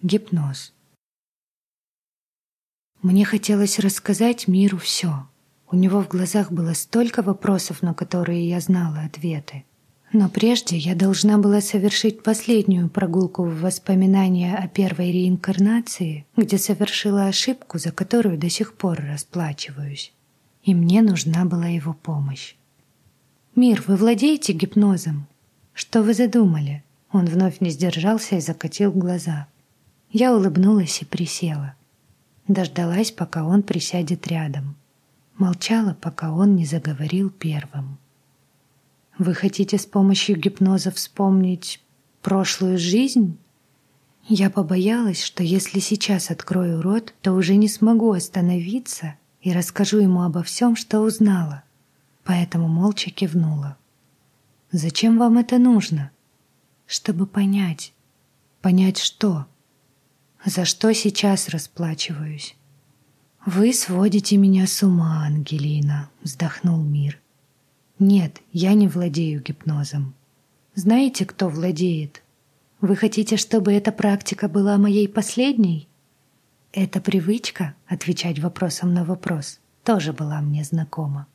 Гипноз. Мне хотелось рассказать миру все. У него в глазах было столько вопросов, на которые я знала ответы. Но прежде я должна была совершить последнюю прогулку в воспоминания о первой реинкарнации, где совершила ошибку, за которую до сих пор расплачиваюсь. И мне нужна была его помощь. «Мир, вы владеете гипнозом? Что вы задумали?» Он вновь не сдержался и закатил глаза. Я улыбнулась и присела. Дождалась, пока он присядет рядом. Молчала, пока он не заговорил первым. «Вы хотите с помощью гипноза вспомнить прошлую жизнь?» Я побоялась, что если сейчас открою рот, то уже не смогу остановиться и расскажу ему обо всем, что узнала. Поэтому молча кивнула. «Зачем вам это нужно?» «Чтобы понять». «Понять что?» За что сейчас расплачиваюсь? «Вы сводите меня с ума, Ангелина», — вздохнул мир. «Нет, я не владею гипнозом. Знаете, кто владеет? Вы хотите, чтобы эта практика была моей последней?» Эта привычка отвечать вопросом на вопрос тоже была мне знакома.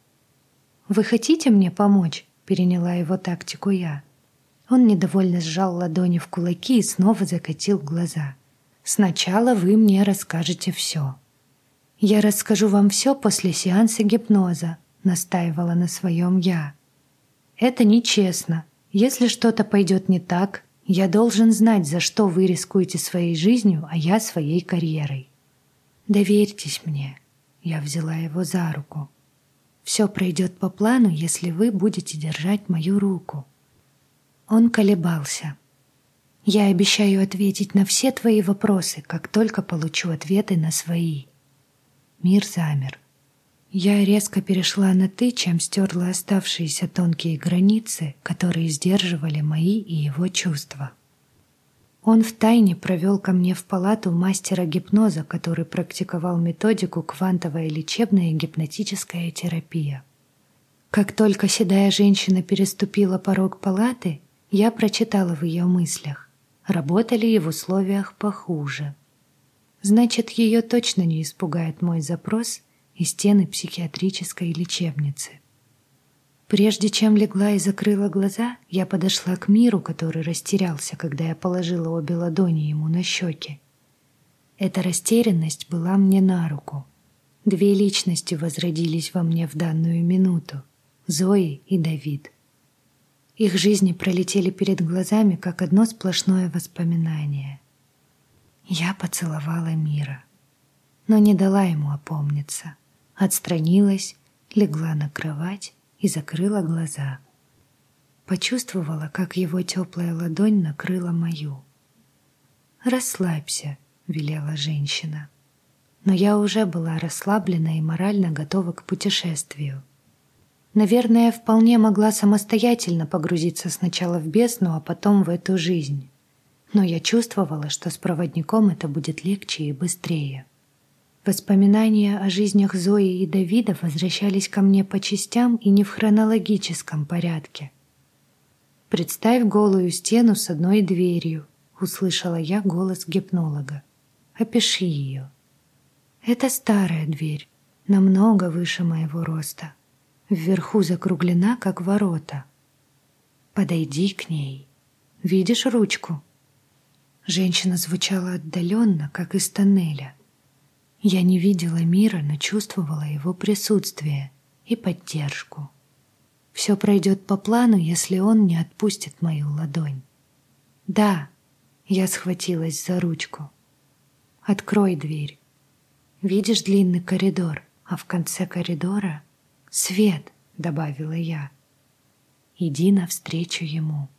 «Вы хотите мне помочь?» — переняла его тактику я. Он недовольно сжал ладони в кулаки и снова закатил глаза — Сначала вы мне расскажете все. Я расскажу вам все после сеанса гипноза, настаивала на своем я. Это нечестно. Если что-то пойдет не так, я должен знать, за что вы рискуете своей жизнью, а я своей карьерой. Доверьтесь мне. Я взяла его за руку. Все пройдет по плану, если вы будете держать мою руку. Он колебался. Я обещаю ответить на все твои вопросы, как только получу ответы на свои. Мир замер. Я резко перешла на «ты», чем стерла оставшиеся тонкие границы, которые сдерживали мои и его чувства. Он втайне провел ко мне в палату мастера гипноза, который практиковал методику «Квантовая лечебная гипнотическая терапия». Как только седая женщина переступила порог палаты, я прочитала в ее мыслях работали и в условиях похуже. Значит, ее точно не испугает мой запрос и стены психиатрической лечебницы. Прежде чем легла и закрыла глаза, я подошла к миру, который растерялся, когда я положила обе ладони ему на щеки. Эта растерянность была мне на руку. Две личности возродились во мне в данную минуту — Зои и Давид. Их жизни пролетели перед глазами, как одно сплошное воспоминание. Я поцеловала мира, но не дала ему опомниться. Отстранилась, легла на кровать и закрыла глаза. Почувствовала, как его теплая ладонь накрыла мою. «Расслабься», — велела женщина. Но я уже была расслаблена и морально готова к путешествию — Наверное, вполне могла самостоятельно погрузиться сначала в бездну, а потом в эту жизнь. Но я чувствовала, что с проводником это будет легче и быстрее. Воспоминания о жизнях Зои и Давида возвращались ко мне по частям и не в хронологическом порядке. «Представь голую стену с одной дверью», — услышала я голос гипнолога. «Опиши ее». «Это старая дверь, намного выше моего роста», вверху закруглена, как ворота. Подойди к ней. Видишь ручку? Женщина звучала отдаленно, как из тоннеля. Я не видела мира, но чувствовала его присутствие и поддержку. Все пройдет по плану, если он не отпустит мою ладонь. Да, я схватилась за ручку. Открой дверь. Видишь длинный коридор, а в конце коридора — «Свет», — добавила я. «Иди навстречу ему».